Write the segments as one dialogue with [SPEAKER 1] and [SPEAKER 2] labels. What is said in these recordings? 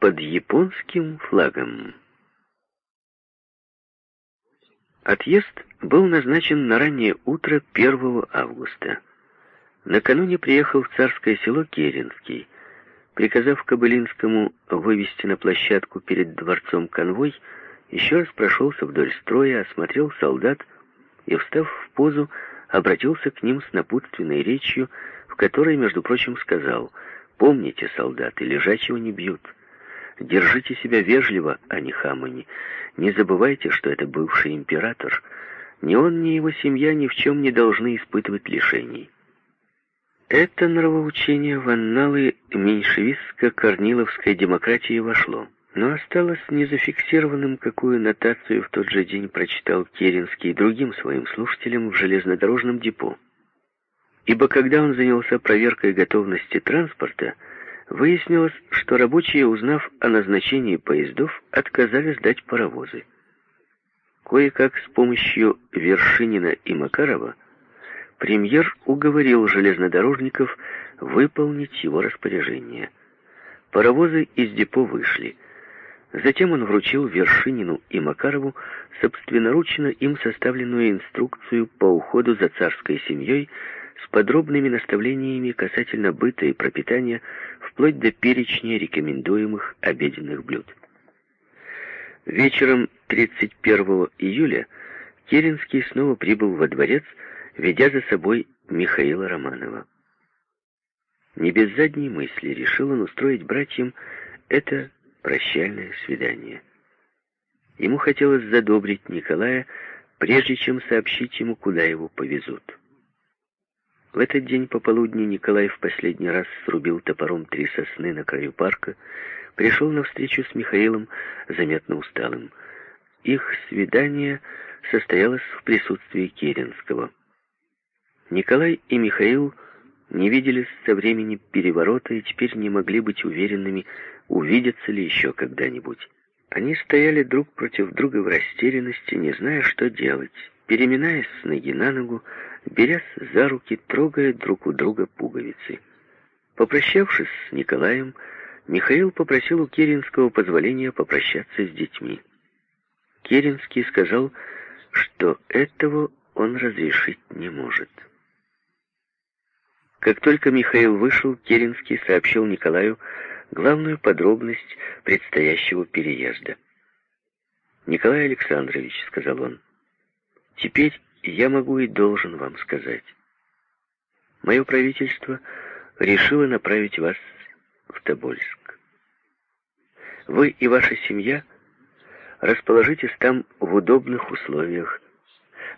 [SPEAKER 1] под японским флагом. Отъезд был назначен на раннее утро 1 августа. Накануне приехал в царское село Керенский. Приказав Кобылинскому вывести на площадку перед дворцом конвой, еще раз прошелся вдоль строя, осмотрел солдат и, встав в позу, обратился к ним с напутственной речью, в которой, между прочим, сказал «Помните, солдаты, лежачего не бьют». Держите себя вежливо, а не хамани. Не забывайте, что это бывший император. Ни он, ни его семья ни в чем не должны испытывать лишений. Это нравоучение в анналы меньшевистско-корниловской демократии вошло, но осталось незафиксированным, какую нотацию в тот же день прочитал Керенский другим своим слушателям в железнодорожном депо. Ибо когда он занялся проверкой готовности транспорта, Выяснилось, что рабочие, узнав о назначении поездов, отказались дать паровозы. Кое-как с помощью Вершинина и Макарова премьер уговорил железнодорожников выполнить его распоряжение. Паровозы из депо вышли. Затем он вручил Вершинину и Макарову собственноручно им составленную инструкцию по уходу за царской семьей с подробными наставлениями касательно быта и пропитания, вплоть до перечня рекомендуемых обеденных блюд. Вечером 31 июля Керенский снова прибыл во дворец, ведя за собой Михаила Романова. Не без задней мысли решил он устроить братьям это прощальное свидание. Ему хотелось задобрить Николая, прежде чем сообщить ему, куда его повезут. В этот день пополудни Николай в последний раз срубил топором три сосны на краю парка, пришел на встречу с Михаилом, заметно усталым. Их свидание состоялось в присутствии Керенского. Николай и Михаил не виделись со времени переворота и теперь не могли быть уверенными, увидятся ли еще когда-нибудь. Они стояли друг против друга в растерянности, не зная, что делать, переминаясь с ноги на ногу, берясь за руки, трогая друг у друга пуговицы. Попрощавшись с Николаем, Михаил попросил у Керенского позволения попрощаться с детьми. Керенский сказал, что этого он разрешить не может. Как только Михаил вышел, Керенский сообщил Николаю главную подробность предстоящего переезда. «Николай Александрович», — сказал он, — «теперь я могу и должен вам сказать. Мое правительство решило направить вас в Тобольск. Вы и ваша семья расположитесь там в удобных условиях,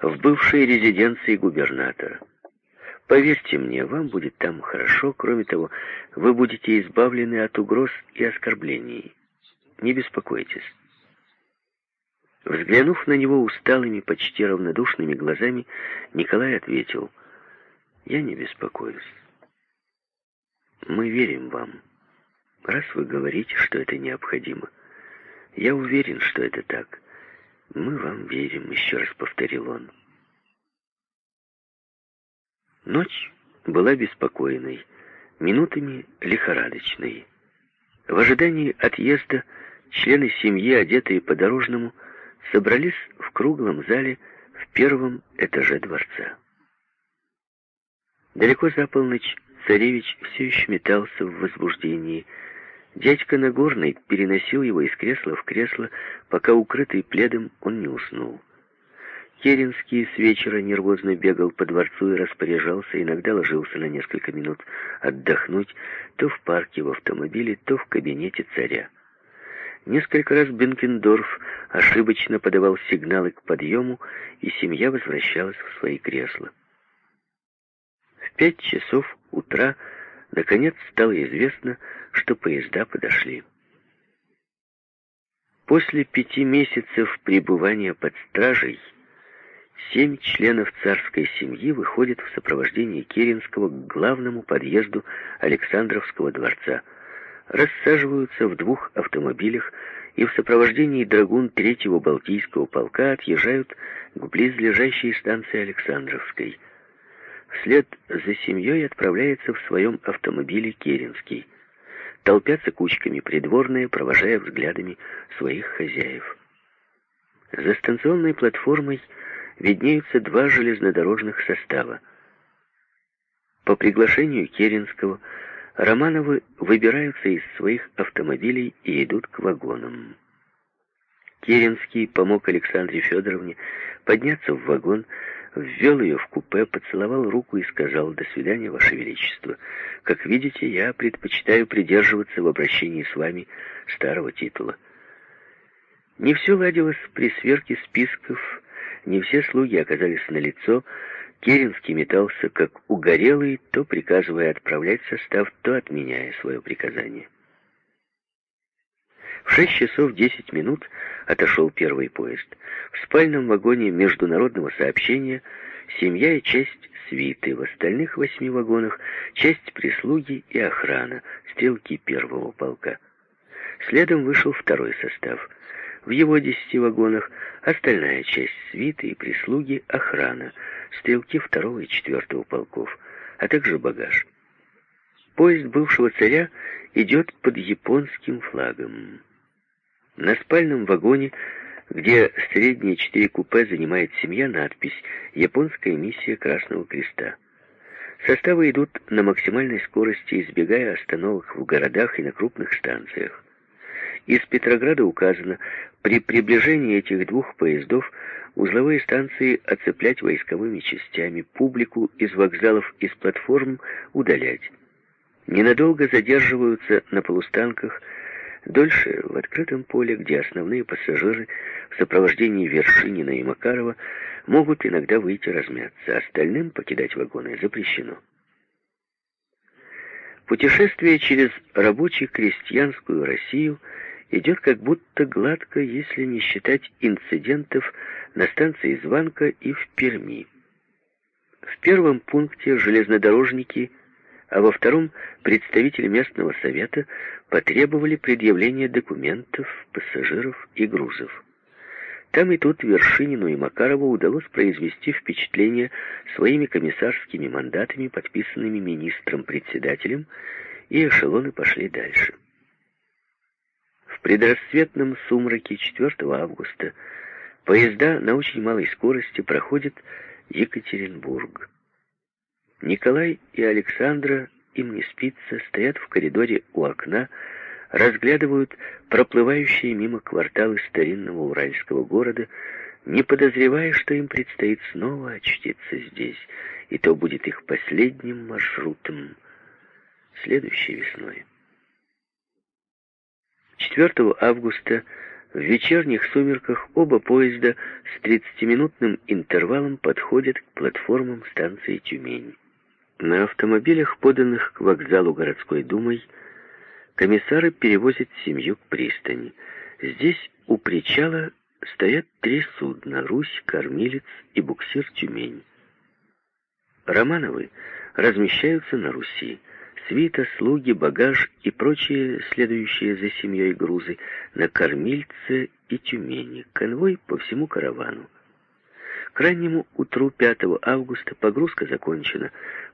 [SPEAKER 1] в бывшей резиденции губернатора. Поверьте мне, вам будет там хорошо, кроме того, вы будете избавлены от угроз и оскорблений. Не беспокойтесь. Взглянув на него усталыми, почти равнодушными глазами, Николай ответил, «Я не беспокоюсь. Мы верим вам, раз вы говорите, что это необходимо. Я уверен, что это так. Мы вам верим», — еще раз повторил он. Ночь была беспокойной, минутами лихорадочной. В ожидании отъезда члены семьи, одетые по-дорожному, собрались в круглом зале в первом этаже дворца. Далеко за полночь царевич все еще метался в возбуждении. Дядька Нагорный переносил его из кресла в кресло, пока, укрытый пледом, он не уснул. Керенский с вечера нервозно бегал по дворцу и распоряжался, иногда ложился на несколько минут отдохнуть то в парке в автомобиле, то в кабинете царя. Несколько раз Бенкендорф ошибочно подавал сигналы к подъему, и семья возвращалась в свои кресла. В пять часов утра наконец стало известно, что поезда подошли. После пяти месяцев пребывания под стражей семь членов царской семьи выходят в сопровождении Керенского к главному подъезду Александровского дворца – рассаживаются в двух автомобилях и в сопровождении драгун третьего Балтийского полка отъезжают к близлежащей станции Александровской. Вслед за семьей отправляется в своем автомобиле Керенский. толпятся кучками придворные, провожая взглядами своих хозяев. За станционной платформой виднеются два железнодорожных состава. По приглашению Керенского Романовы выбираются из своих автомобилей и идут к вагонам. Керенский помог Александре Федоровне подняться в вагон, ввел ее в купе, поцеловал руку и сказал «До свидания, Ваше Величество. Как видите, я предпочитаю придерживаться в обращении с вами старого титула». Не все ладилось при сверке списков, не все слуги оказались на лицо. Керенский метался как угорелый, то приказывая отправлять состав, то отменяя свое приказание. В шесть часов десять минут отошел первый поезд. В спальном вагоне международного сообщения семья и часть свиты, в остальных восьми вагонах часть прислуги и охрана, стрелки первого полка. Следом вышел второй состав. В его десяти вагонах остальная часть свиты и прислуги, охрана, стрелки второго и четвертого полков, а также багаж. Поезд бывшего царя идет под японским флагом. На спальном вагоне, где средние четыре купе занимает семья, надпись «Японская миссия Красного Креста». Составы идут на максимальной скорости, избегая остановок в городах и на крупных станциях. Из Петрограда указано, при приближении этих двух поездов узловые станции оцеплять войсковыми частями, публику из вокзалов и с платформ удалять. Ненадолго задерживаются на полустанках, Дольше в открытом поле, где основные пассажиры в сопровождении Вершинина и Макарова могут иногда выйти размяться, остальным покидать вагоны запрещено. Путешествие через рабоче-крестьянскую Россию идет как будто гладко, если не считать инцидентов на станции Званка и в Перми. В первом пункте железнодорожники – а во втором представители местного совета потребовали предъявления документов, пассажиров и грузов. Там и тут Вершинину и Макарову удалось произвести впечатление своими комиссарскими мандатами, подписанными министром-председателем, и эшелоны пошли дальше. Предрассветном сумраке 4 августа поезда на очень малой скорости проходят Екатеринбург. Николай и Александра, им не спится, стоят в коридоре у окна, разглядывают проплывающие мимо кварталы старинного уральского города, не подозревая, что им предстоит снова очутиться здесь, и то будет их последним маршрутом следующей весной. 4 августа в вечерних сумерках оба поезда с 30-минутным интервалом подходят к платформам станции Тюмень. На автомобилях, поданных к вокзалу городской думой, комиссары перевозят семью к пристани. Здесь у причала стоят три судна — «Русь», «Кормилец» и «Буксир Тюмень». Романовы размещаются на Руси. Свита, слуги, багаж и прочие следующие за семьей грузы на Кормильце и Тюмени. Конвой по всему каравану. К раннему утру 5 августа погрузка закончена.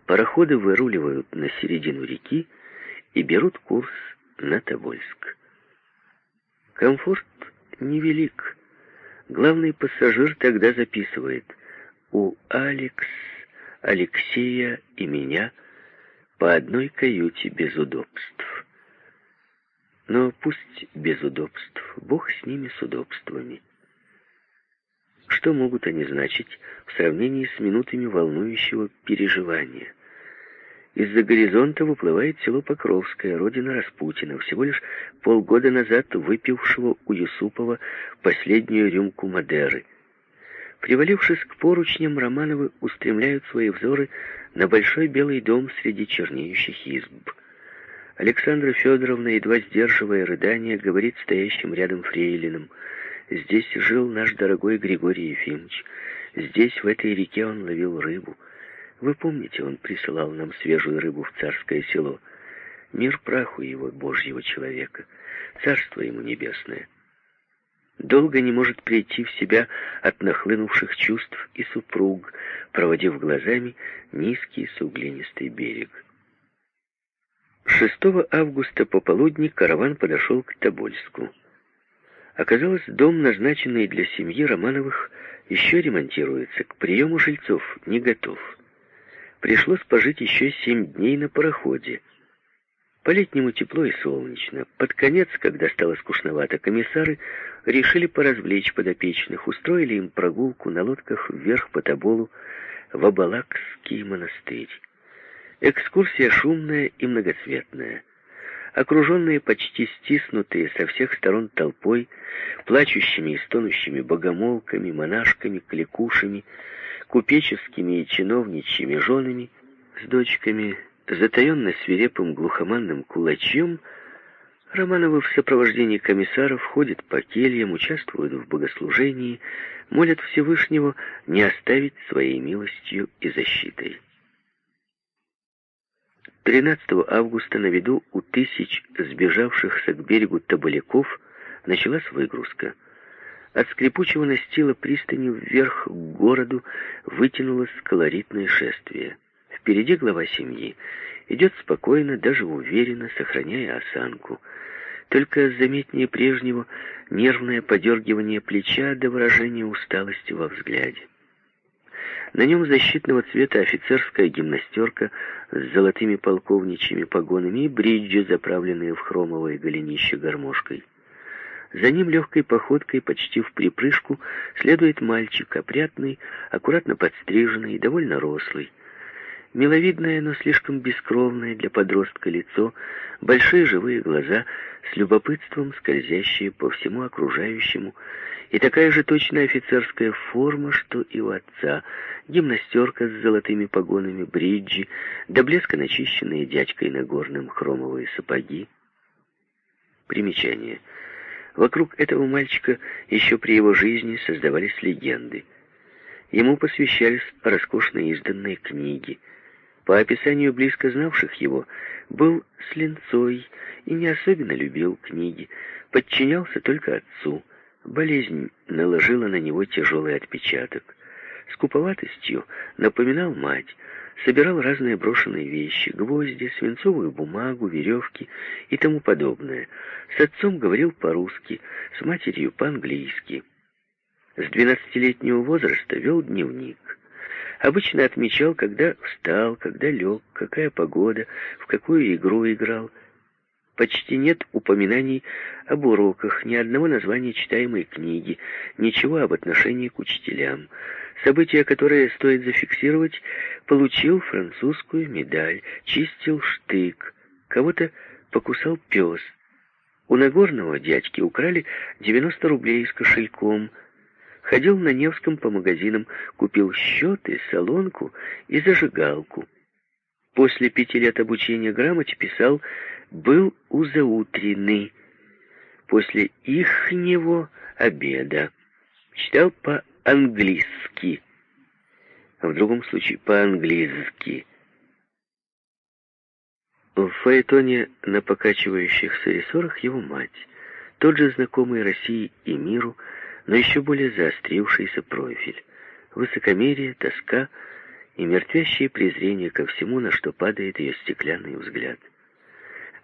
[SPEAKER 1] Пароходы выруливают на середину реки и берут курс на Тобольск. Комфорт невелик. Главный пассажир тогда записывает «У Алекс, Алексея и меня по одной каюте без удобств». Но пусть без удобств, Бог с ними с удобствами. Что могут они значить в сравнении с минутами волнующего переживания? Из-за горизонта выплывает село Покровское, родина Распутина, всего лишь полгода назад выпившего у Юсупова последнюю рюмку Мадеры. Привалившись к поручням, Романовы устремляют свои взоры на большой белый дом среди чернеющих изб. Александра Федоровна, едва сдерживая рыдания, говорит стоящим рядом фрейлином — Здесь жил наш дорогой Григорий Ефимович. Здесь, в этой реке, он ловил рыбу. Вы помните, он присылал нам свежую рыбу в царское село. Мир праху его, божьего человека. Царство ему небесное. Долго не может прийти в себя от нахлынувших чувств и супруг, проводив глазами низкий суглинистый берег. 6 августа пополудни караван подошел к Тобольску. Оказалось, дом, назначенный для семьи Романовых, еще ремонтируется, к приему жильцов не готов. Пришлось пожить еще семь дней на пароходе. По-летнему тепло и солнечно. Под конец, когда стало скучновато, комиссары решили поразвлечь подопечных, устроили им прогулку на лодках вверх по Тоболу в Абалакский монастырь. Экскурсия шумная и многоцветная. Окруженные почти стиснутые со всех сторон толпой, плачущими и стонущими богомолками, монашками, кликушами, купеческими и чиновничьими женами, с дочками, затаенно свирепым глухоманным кулачьем, Романовы в сопровождении комиссаров ходят по кельям, участвуют в богослужении, молят Всевышнего не оставить своей милостью и защитой. 13 августа на виду у тысяч сбежавшихся к берегу табаляков началась выгрузка. От скрипучего настила пристани вверх к городу вытянулось колоритное шествие. Впереди глава семьи. Идет спокойно, даже уверенно, сохраняя осанку. Только заметнее прежнего нервное подергивание плеча до выражения усталости во взгляде. На нем защитного цвета офицерская гимнастерка с золотыми полковничьими погонами и бриджи, заправленные в хромовое голенище гармошкой. За ним легкой походкой, почти в припрыжку, следует мальчик, опрятный, аккуратно подстриженный и довольно рослый. Миловидное, но слишком бескровное для подростка лицо, большие живые глаза с любопытством скользящие по всему окружающему, и такая же точная офицерская форма, что и у отца, гимнастерка с золотыми погонами, бриджи, до блеска начищенные дядькой Нагорным хромовые сапоги. Примечание. Вокруг этого мальчика еще при его жизни создавались легенды. Ему посвящались роскошно изданные книги. По описанию близко знавших его, был с линцой и не особенно любил книги, подчинялся только отцу. Болезнь наложила на него тяжелый отпечаток. Скуповатостью напоминал мать, собирал разные брошенные вещи, гвозди, свинцовую бумагу, веревки и тому подобное. С отцом говорил по-русски, с матерью по-английски. С двенадцатилетнего возраста вел дневник. Обычно отмечал, когда встал, когда лег, какая погода, в какую игру играл. Почти нет упоминаний об уроках, ни одного названия читаемой книги, ничего об отношении к учителям. Событие, которое стоит зафиксировать, получил французскую медаль, чистил штык, кого-то покусал пес. У Нагорного дядьки украли 90 рублей с кошельком. Ходил на Невском по магазинам, купил счеты, солонку и зажигалку. После пяти лет обучения грамоте писал «был у заутрины». После ихнего обеда читал по по-английски. В другом случае по-английски. В фаэтоне на покачивающихся рессорах его мать, тот же знакомый России и миру, но еще более заострившийся профиль. Высокомерие, тоска и мертвящее презрение ко всему, на что падает ее стеклянный взгляд.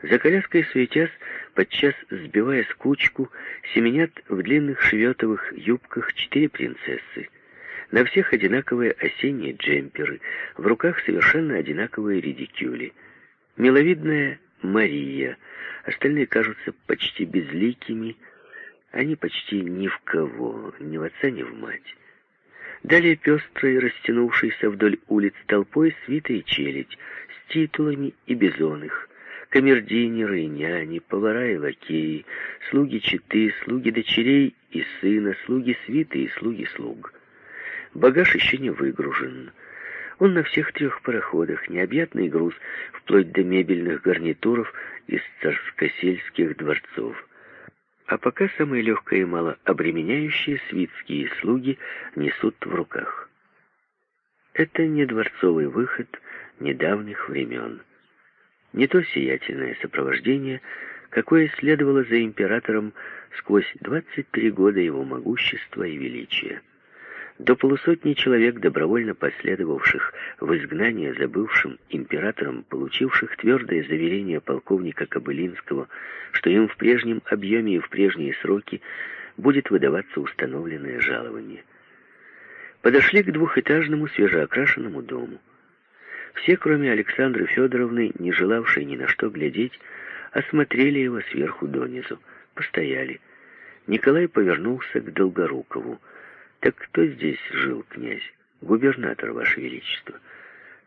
[SPEAKER 1] За коляской суетясь, подчас сбивая скучку, семенят в длинных шветовых юбках четыре принцессы. На всех одинаковые осенние джемперы, в руках совершенно одинаковые редикюли. Миловидная Мария, остальные кажутся почти безликими, они почти ни в кого, ни в отца, ни в мать. Далее пестрый, растянувшийся вдоль улиц толпой свитая челядь, с титулами и бизонных — камердинеры, няни, повара и лакеи, слуги четы, слуги дочерей и сына, слуги свиты и слуги слуг. Багаж еще не выгружен. Он на всех трех пароходах, необъятный груз, вплоть до мебельных гарнитуров из царскосельских дворцов. А пока самые легкие и мало обременяющие свитские слуги несут в руках. Это не дворцовый выход недавних времен не то сиятельное сопровождение, какое следовало за императором сквозь 23 года его могущества и величия. До полусотни человек, добровольно последовавших в изгнание за бывшим императором, получивших твердое заверение полковника Кобылинского, что им в прежнем объеме и в прежние сроки будет выдаваться установленное жалование. Подошли к двухэтажному свежеокрашенному дому. Все, кроме Александры Федоровны, не желавшей ни на что глядеть, осмотрели его сверху донизу, постояли. Николай повернулся к Долгорукову. «Так кто здесь жил, князь? Губернатор, ваше величество».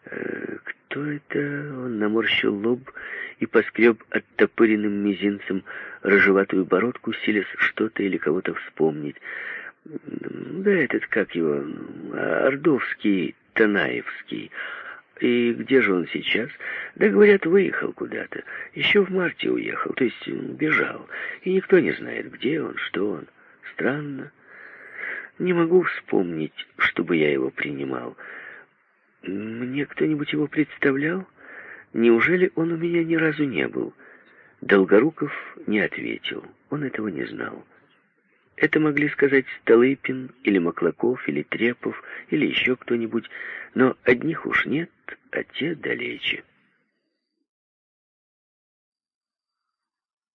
[SPEAKER 1] «Э, «Кто это?» Он наморщил лоб и поскреб оттопыренным мизинцем рыжеватую бородку, силясь что-то или кого-то вспомнить. «Да этот, как его, Ордовский, Танаевский». И где же он сейчас? Да, говорят, выехал куда-то. Еще в марте уехал, то есть бежал. И никто не знает, где он, что он. Странно. Не могу вспомнить, чтобы я его принимал. Мне кто-нибудь его представлял? Неужели он у меня ни разу не был? Долгоруков не ответил. Он этого не знал. Это могли сказать Столыпин, или Маклаков, или Трепов, или еще кто-нибудь, но одних уж нет, а те далече.